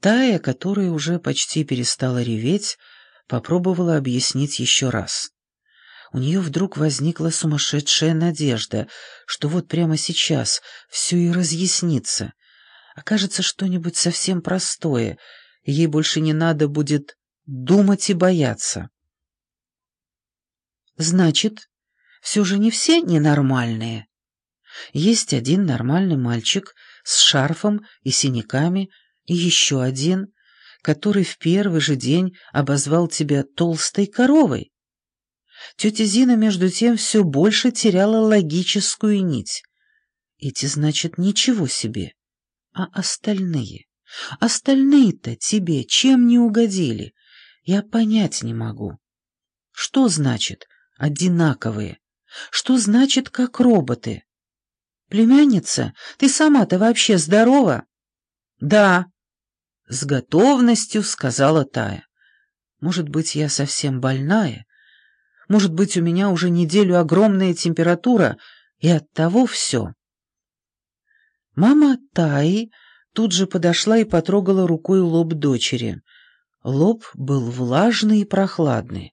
Тая, которая уже почти перестала реветь, попробовала объяснить еще раз. У нее вдруг возникла сумасшедшая надежда, что вот прямо сейчас все и разъяснится. Окажется что-нибудь совсем простое, и ей больше не надо будет думать и бояться. Значит, все же не все ненормальные. Есть один нормальный мальчик с шарфом и синяками, и еще один, который в первый же день обозвал тебя толстой коровой. Тетя Зина, между тем, все больше теряла логическую нить. Эти, значит, ничего себе. А остальные? Остальные-то тебе чем не угодили? Я понять не могу. Что значит «одинаковые»? Что значит «как роботы»? Племянница, ты сама-то вообще здорова? Да, с готовностью сказала Тая. Может быть, я совсем больная? Может быть, у меня уже неделю огромная температура, и оттого все. Мама Таи тут же подошла и потрогала рукой лоб дочери. Лоб был влажный и прохладный.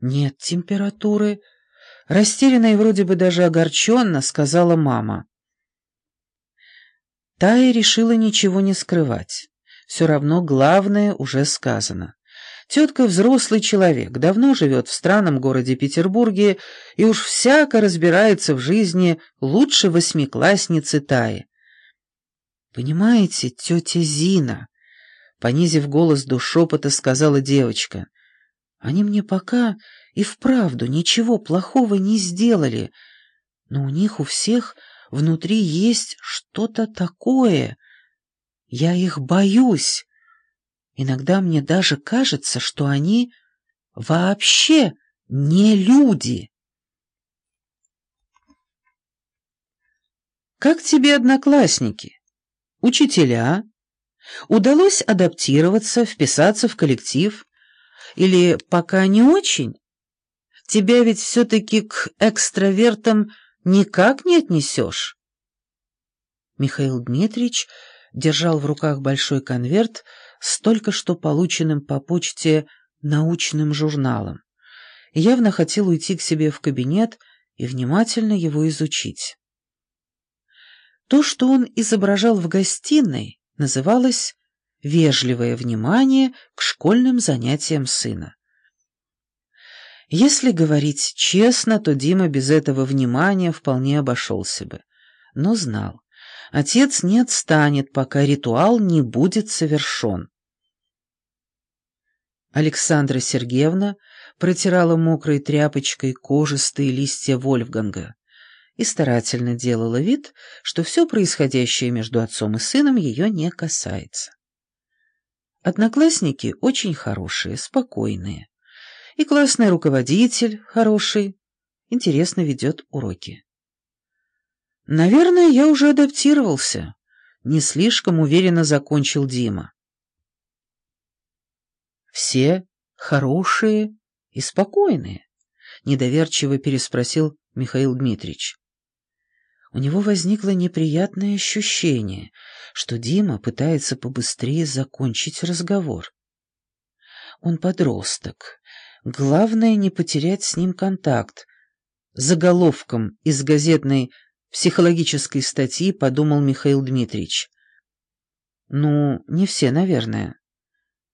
«Нет температуры», — растерянно и вроде бы даже огорченно сказала мама. Тая решила ничего не скрывать. Все равно главное уже сказано. Тетка взрослый человек, давно живет в странном городе Петербурге и уж всяко разбирается в жизни лучше восьмиклассницы Таи. «Понимаете, тетя Зина», — понизив голос до шепота, сказала девочка, — «они мне пока и вправду ничего плохого не сделали, но у них у всех внутри есть что-то такое. Я их боюсь. Иногда мне даже кажется, что они вообще не люди». «Как тебе одноклассники?» Учителя? Удалось адаптироваться, вписаться в коллектив? Или пока не очень? Тебя ведь все-таки к экстравертам никак не отнесешь? Михаил Дмитриевич держал в руках большой конверт с только что полученным по почте научным журналом явно хотел уйти к себе в кабинет и внимательно его изучить. То, что он изображал в гостиной, называлось «вежливое внимание к школьным занятиям сына». Если говорить честно, то Дима без этого внимания вполне обошелся бы. Но знал, отец не отстанет, пока ритуал не будет совершен. Александра Сергеевна протирала мокрой тряпочкой кожистые листья Вольфганга и старательно делала вид, что все происходящее между отцом и сыном ее не касается. Одноклассники очень хорошие, спокойные. И классный руководитель хороший, интересно ведет уроки. Наверное, я уже адаптировался. Не слишком уверенно закончил Дима. Все хорошие и спокойные, недоверчиво переспросил Михаил Дмитриевич. У него возникло неприятное ощущение, что Дима пытается побыстрее закончить разговор. Он подросток. Главное не потерять с ним контакт. Заголовком из газетной психологической статьи подумал Михаил Дмитриевич. Ну, не все, наверное.